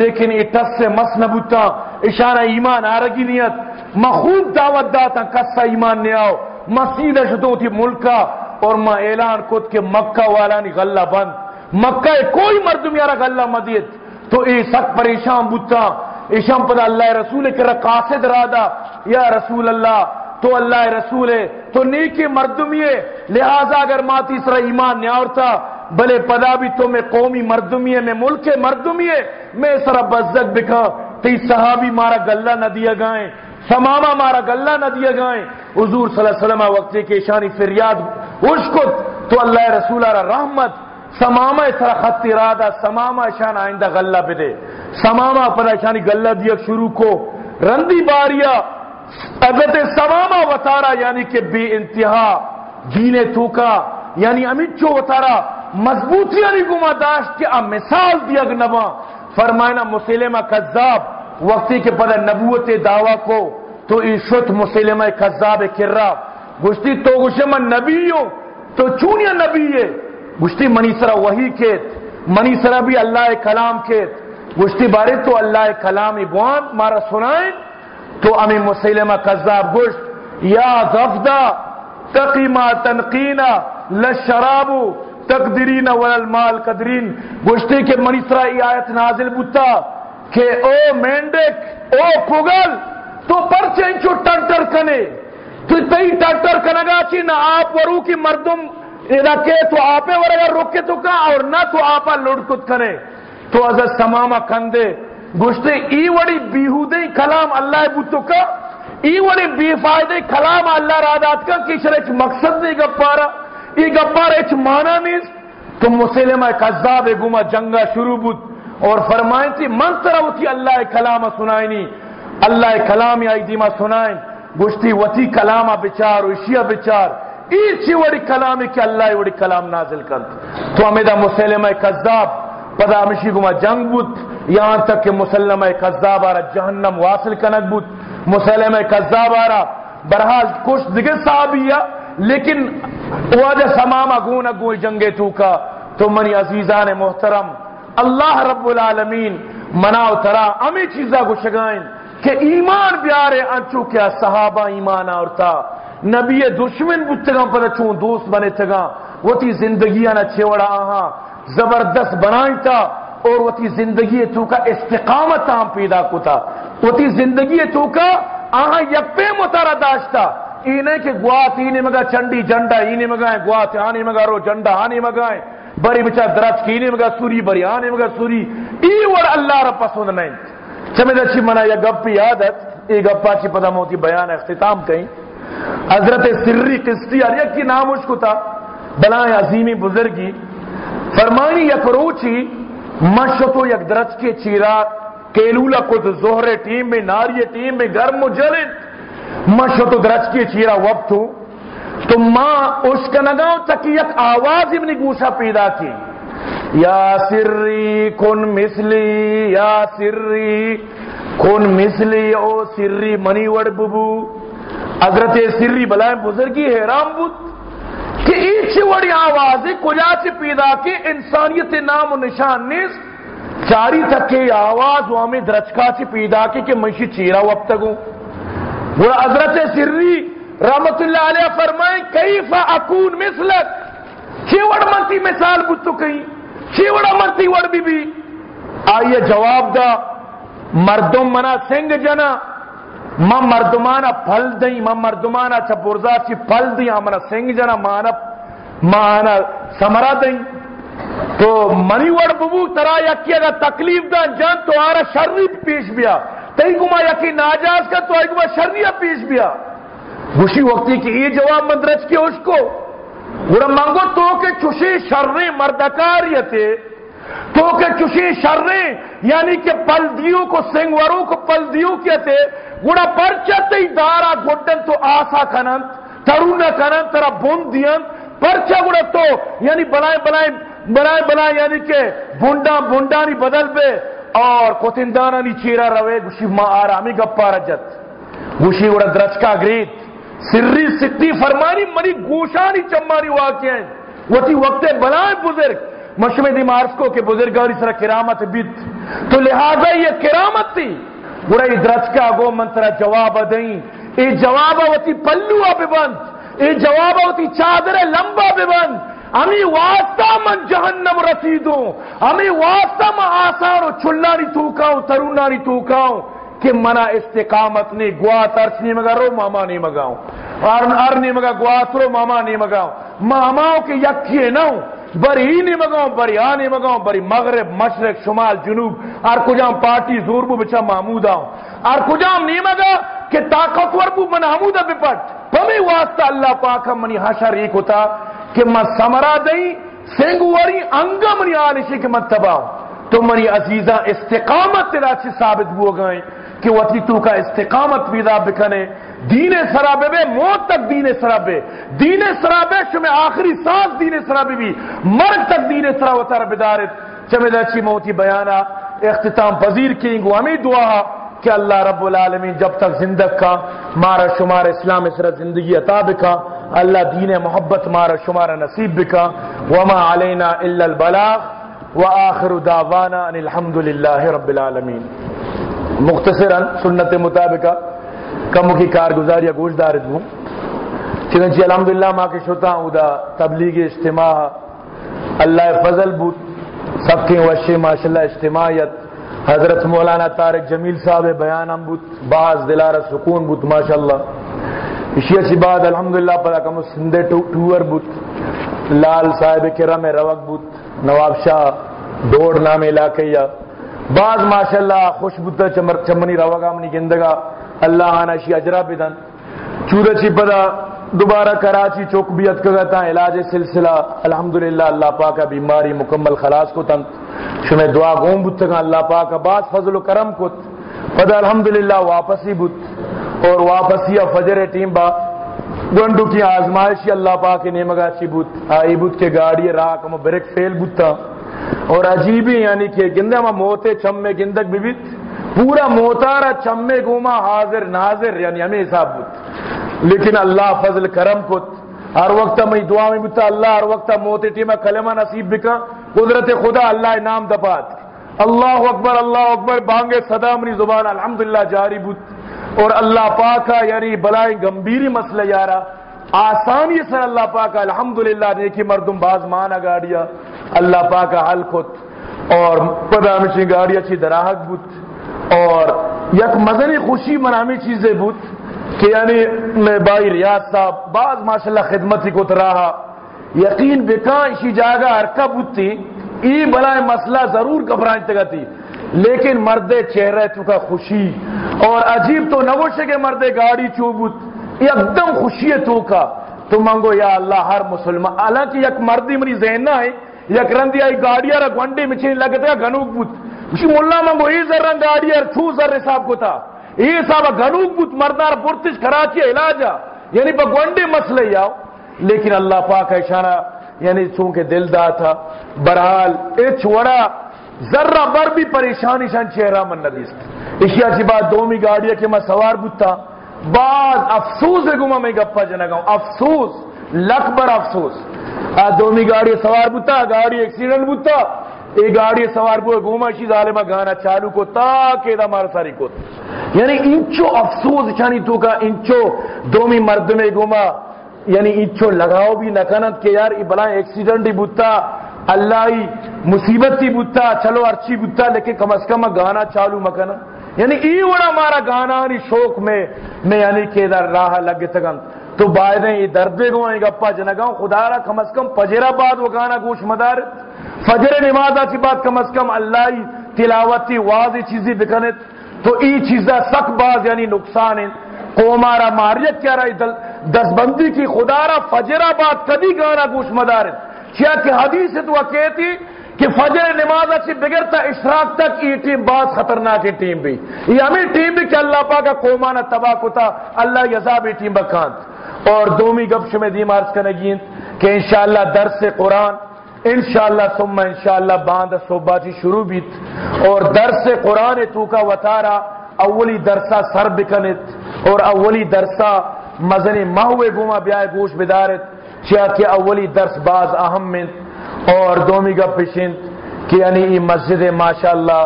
لیکن یہ ٹس سے مس نبوتا، اشارہ ایمان آرگی نیت میں خوب دعوت داتا کسا ایمان نے آؤ میں سیدھا شدو تھی ملکا، اور میں اعلان کت کہ مکہ والانی غلہ بند۔ مکہ کوئی مردم یارا غلہ مدیت۔ تو اے سک پریشان بوتا اشام پدا اللہ رسول کے قاصد رادا یا رسول اللہ، تو اللہ رسول ہے، تو نیکی مردمی ہے۔ لہذا اگر ماتی سر ایمان نیاورتا بلے پدا بھی تو میں قومی مردمی ہے، میں ملک مردمی ہے۔ میں سر بزک بکھا تی صحابی مارا گلہ نہ دیا گائیں۔ سماما مارا گلہ نہ دیا گائیں۔ حضور صلی اللہ علیہ وسلم وقت کے شانی فریاد اشکت تو اللہ رسول رحمت۔ سماما سر خط ارادہ سماما شان آئندہ غلہ بدے۔ سماما پر شانی گلہ دیا شروع کو۔ رندی باریا حضرت سماما وطارا یعنی کہ بے انتہا، جینے توکا یعنی امیچو وطارا مضبوطی یعنی گما داشت کہ اب مثال دیا گنبا فرمائنا مسلمہ کذاب، وقتی کے پدر نبوت دعویٰ کو، تو ایشت مسلمہ کذاب کرا گشتی تو گوشے من نبی ہوں تو چونیا نبی ہے۔ گشتی منی سرا وہی کیت منی سرا بھی اللہ کلام کیت گشتی بارے تو اللہ کلام ابوان، مارا سنائیں۔ تو امی مسلمہ کذاب گشت، یا غفدہ تقیما تنقینا لشراب تقدرین والمال قدرین۔ گشتی کے منی سرا ای آیت نازل بوتا کہ او مینڈک، او پگل تو پرچے انچو ٹنٹر کنے۔ تو تی ٹنٹر کنگا چی نہ آپ ورو کی مردم اذا کہ تو آپے ورگا روکے تو کا اور نہ تو آپا لڑکت کرے۔ تو از سماما کندے۔ گوشتے ای وڑی بیہودی کلام اللہ بوتو کا۔ ای وڑی بی فائدے کلام اللہ رادات کا۔ کس رچ مقصد نہیں گپارا ای گپارا اچ مانا نہیں تو مسلمہ کذاب گما جنگا شروع بود۔ اور فرمائیں تھی، من طرح ہوتی اللہ کلام سنائیں اللہ کلام آئی دیما سنائیں۔ گوشتی وتی کلامہ بچار، وشیہ بچار۔ ایچی وڑی کلامی کہ اللہ وڑی کلام نازل کر تو امیدہ مسلمہ کذاب، پدا ہمشی گما جنگ بود. یہاں تک کہ مسلمہ کذاب آرہ جہنم واصل کنک بود. مسلمہ کذاب آرہ برحال کچھ دیگر صحابیہ لیکن واجہ سماما گونا گوئی جنگے تو کا تو منی عزیزان محترم، اللہ رب العالمین مناو ترا امی چیزا کو شگائیں کہ ایمان بیارے انچو کیا صحابہ ایمان آورتا. نبی دشمن بچگا پر چون دوست بنے تگا وہ تی زندگی نہ چھوڑا آہا زبردست بنائی تا اور وہ تی زندگی تو کا استقامت ہم پیدا کتا۔ وہ تی زندگی تو کا آہا یپے متارا داشتا۔ اینے کہ گوات اینے مگا چنڈی جنڈا، اینے مگائیں گوات، آنے مگا رو جنڈا، آنے مگائیں بری بچا درج کی، اینے مگا سوری بری آنے مگا سوری۔ ای وڑ اللہ رب پسند نہیں۔ چمیں دچی منا یا گپی عادت، ای گپا چی پدا موتی بیان اختتام کہیں۔ حضرت سری قسطی اریا کی نام اس کو تھا بلائیں عظیمی بزرگی فرمانی یک روچی، مشتو یک درج کے چیرا، کیلولا کت زہر ٹیم میں، ناری ٹیم میں، گرم و جلن مشتو درج کے چیرا وقت ہوں تو ماں اس کا نگاؤ تک یک آواز ابنی گوشا پیدا کی۔ یا سری، کن مثلی، یا سری کون مثلی، او سری، منی وڑ ببو۔ حضرت سری بلائیں بزرگی حیرام بود کہ ایچ وڑی آوازی کجا چی پیدا کی انسانیت نام و نشان نیست چاری تک کے آواز وہ ہمیں درچکا چی پیدا کی کہ منشی چیرا و اب تکوں وہ حضرت سری رحمت اللہ علیہ فرمائیں، کیف اکون مثلک؟ چیوڑ مرتی مثال بود تو کہیں۔ چیوڑ مرتی وڑ بی بی آئیے جواب دا، مردم منا سنگ جنا۔ ما مردمانا پھل دیں، ما مردمانا چا برزا چی پھل دیں منا سنگ جنا مانا مانا سمرا دیں۔ تو منی وڑ ببو، ترا یکی اگر تکلیف دا جان تو آرہ شرری پیش بیا۔ تئی گما یکی ناجاز کا تو آئی گما شرری پیش بیا۔ گوشی وقتی کہ یہ جواب مدرج کے اس کو؟ گوڑا مانگو تو کہ چوشی شرری مردکاریتے تو کہ چوشی شرری یعنی کہ پل دیو کو، سنگوروں کو پل دیو کہتے گوڑا پرچہ دارا گوڑن تو آسا کنن ترونا کنن، ترا بون دیان پرچہ گوڑا تو یعنی بلائیں بلائیں بلائیں بلائیں یعنی کہ بونڈا بونڈانی بدل پہ اور کوتندانا نی چیرا روے، گوشی ما آرامی گپا رجت، گوشی گوڑا درچکا گریت، سری ستی فرمانی، منی گوشانی چمانی واقع ہیں وہ تھی وقت بلائیں بزرگ مشمع دی مارس کو کہ بزرگاری سر کرامت بیت۔ تو لہذا یہ کرامت تھی۔ گوڑا یہ درچکا گو منترا جواب دیں۔ اے جواب ہوتی پلو بے بند۔ اے جواب ہوتی چادر لمبا بے بند۔ امی واسطہ من جہنم رسیدوں۔ امی واسطہ من آسان و چلانی توکاؤں ترونانی توکاؤں کہ منا استقامت نہیں گوا ترس نہیں مگا رو ماما نہیں مگاؤں۔ ار نہیں مگا گوا ترو ماما نہیں مگاؤں۔ ماماؤں کے یکیے نہ بری ہی نہیں مگاؤں بری آ نہیں مگاؤں بری مغرب، مشرق، شمال، جنوب اور کجام پارٹی زور بو بچا محمود آؤں۔ اور کجام نہیں مگا کہ طاقتور بو من حمود بپٹ پمی واسطہ اللہ پاک منی حشر ایک ہوتا کہ میں سمرا دئی سنگواری انگا منی آلشی کہ میں تباؤں تو منی عزیزہ استقامت تیرا چی ثابت بو گئیں کہ وہ تو کا استقامت پیدا بکنے۔ دین سرابے بے، موت تک دین سرابے۔ دین سرابے شمی آخری سانس دین سرابے بھی۔ مرگ تک دین سرابے تر بدارت چمید اچھی موتی بیانا اختتام پذیر کی گو ہمیں دعا کہ اللہ رب العالمین جب تک زندگ کا مارا شمار اسلام اسرا زندگی عطا بکا، اللہ دین محبت مارا شمار نصیب بکا۔ وما علینا الا البلاغ۔ وآخر دعوانا ان الحمدللہ رب العالمین۔ مختصرا سنت مطابقہ۔ کم کی کارگزاری یا گوشت دارت ہوں چنانچہ الحمدللہ ماں کے شتا ہوں دا تبلیغ اجتماع اللہ فضل بود سب کے وشے ماشاءاللہ اجتماعیت۔ حضرت مولانا طارق جمیل صاحب بیان ہم بود بعض دلار سکون بود ماشاءاللہ۔ اسی اچھی بات الحمدللہ پدا کم سندے ٹور بود لال صاحب کرم روک بود نواب شاہ دوڑ نام علاقے یا بعض ماشاءاللہ خوش بودتا چمر چمنی روگا منی گندگا۔ اللہ آنا شی اجرا بدن چودہ چی پدا دوبارہ کراچی چوک بیت کگتا علاج سلسلہ۔ الحمدللہ اللہ پاکا بیماری مکمل خلاص کو تن شمی دعا گون بودتا اللہ پاکا بعض فضل و کرم کت۔ پدا الحمدللہ واپسی بود اور واپسی فجر ٹیم با گنڈو کی آزمائشی اللہ پاک نیمگا چی بود آئی بود کے گاڑی راہ کم بریک فیل بودتا اور عجیبی یعنی کہ گندہ ما موتے چم میں گندک بھی پورا موتارا چم میں گوما حاضر ناظر یعنی ہمیں حساب بود۔ لیکن اللہ فضل کرم کت۔ ہر وقت میں دعا میں بتا اللہ، ہر وقت موتے ٹیمہ کلمہ نصیب بکا۔ قدرت خدا اللہ نام دپات۔ اللہ اکبر اللہ اکبر بانگے صدا منی زبان الحمدللہ جاری بود۔ اور اللہ پاکا یعنی بلائیں گمبیری مسئلہ یارا۔ آسانی سے اللہ پاکا، الحمدللہ نیکی مردم باز مانا گاڑیا۔ اللہ پاک حل کت۔ اور پدا مشی گاڑی دراہک بوت اور یک مزنی خوشی منامی چیزیں بوت کہ یعنی میں بائی ریاض صاحب، بعض ماشاءاللہ خدمتی کو تراہا، یقین بکا اسی جاگہ ارکا بوتی ای بلائے مسئلہ ضرور گھبرائیں تگا تھی لیکن مرد چہرہ چکا خوشی، اور عجیب تو نوشے کے مرد گاڑی چوبوت ایک دم خوشی ہے تو کا۔ تو منگو یا اللہ، ہر مسلمان، حالانکہ یک مردی منی ذہن نہ ہے، یک رندی آئی گاڑیا را گونڈی مچھنی لگتا ہے گنوک مولا مانگو ای ذر رنگ گاڑیا چھو ذر حساب کو تھا ای صاحب گنوک بوت مردار پورتش کراچی علاجا یعنی با گونڈی مسئلہ یاو لیکن اللہ پاک اشارہ یعنی چونکہ دل دا تھا برحال اچ وڑا ذرہ بر بھی پریشانی شان چہرہ من ندیست اشیا سی بات دومی گاڑی کہ میں سوار بتا بعد افسوس ہے گما میں گپا جنا گاؤں افسوس لکھ بر افسوس آ دومی گاڑی سوار بتا گاڑی ایکسیڈنٹ بتا اے گاڑی سوار بو گوما شی ظالمہ گانا چالو کو تا کے دا مار ساری کو۔ یعنی انچو افسوس چانی تو کا انچو دومی مرد میں گوما یعنی انچو لگاؤ بھی نہ کنت کہ یار، ای بلا ایکسیڈنٹ ہی بوتا، اللہ ہی مصیبت ہی بوتا، چلو ارچی بوتا، لیکن کم از کم گانا چالو مکنا یعنی ای وڑا مارا گانا نی شوق میں میں یعنی کہ در راہ لگ تگن۔ تو بائدیں یہ دردے گو ہیں گپا جنگاؤں، خدا را کم از کم پجرہ بعد وہ گانا گوش مدار۔ فجر نماز کی بات کم از کم اللہ تلاوتی واضح چیزی بکنت تو ای چیزا سک باز یعنی نقصان ہے۔ قومارا ماریت کیا رہی دل دس بندی کی خدا را فجر بات کدی گانا گوش مدار کیا کہ حدیث تو کہتی کہ فجر نماز اچھی بگڑتا اشراق تک یہ ٹیم بہت خطرناک ہے ٹیم بھی۔ یہ ہمیں ٹیم بھی کہ اللہ پاک قومانہ تباہ کتا، اللہ یزا ٹیم بکانت اور دومی گپش میں دیم عرض کرنے گی کہ انشاءاللہ درس قرآن انشاءاللہ ثم انشاءاللہ باند صوبہ جی شروع بیت اور درس قرآن تو کا وطارا اولی درسہ سر بکنت اور اولی درسہ مزنی مہوے گوما بیائے گوش بدارت چیا کہ اولی درس باز اہم من اور دومی گا پشند کہ یعنی ای مسجد ماشاءاللہ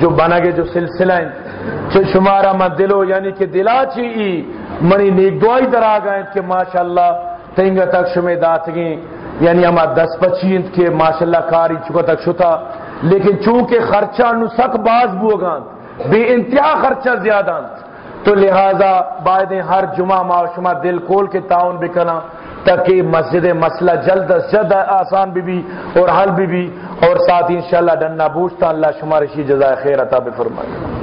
جو بنا گے جو سلسلہ ہیں چھ شمارا من دلو یعنی کہ دلا چی ای منی نیک دعائی در آگئیں کہ ماشاءاللہ تینگا تک شمی داتگیں یعنی ہما دس پچیند کے ماشاءاللہ کاری چکا تک شتا، لیکن چونکہ خرچہ نو سک باز بوگاں بے انتہا خرچہ زیادہ تو لہذا بائدیں ہر جمعہ ما شما دل کول کے تعاون بکنا، تاکہ مسجد مسئلہ جلد از جلد آسان بھی بھی اور حل بھی بھی اور ساتھ انشاءاللہ ڈننا بوجھتا اللہ شما رشی جزائے خیر عطا بفرمائے۔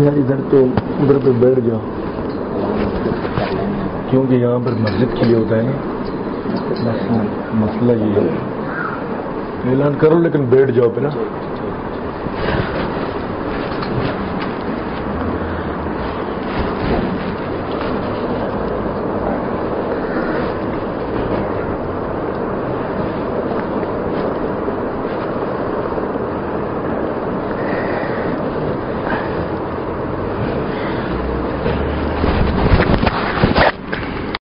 یار ادھر تو ادھر پہ بیٹھ جاؤ۔ کیونکہ یہاں پر مسجد کے لیے ہوتا ہے۔ نا مسئلہ یہ ہے۔ اعلان کرو لیکن بیٹھ جاؤ پہ نا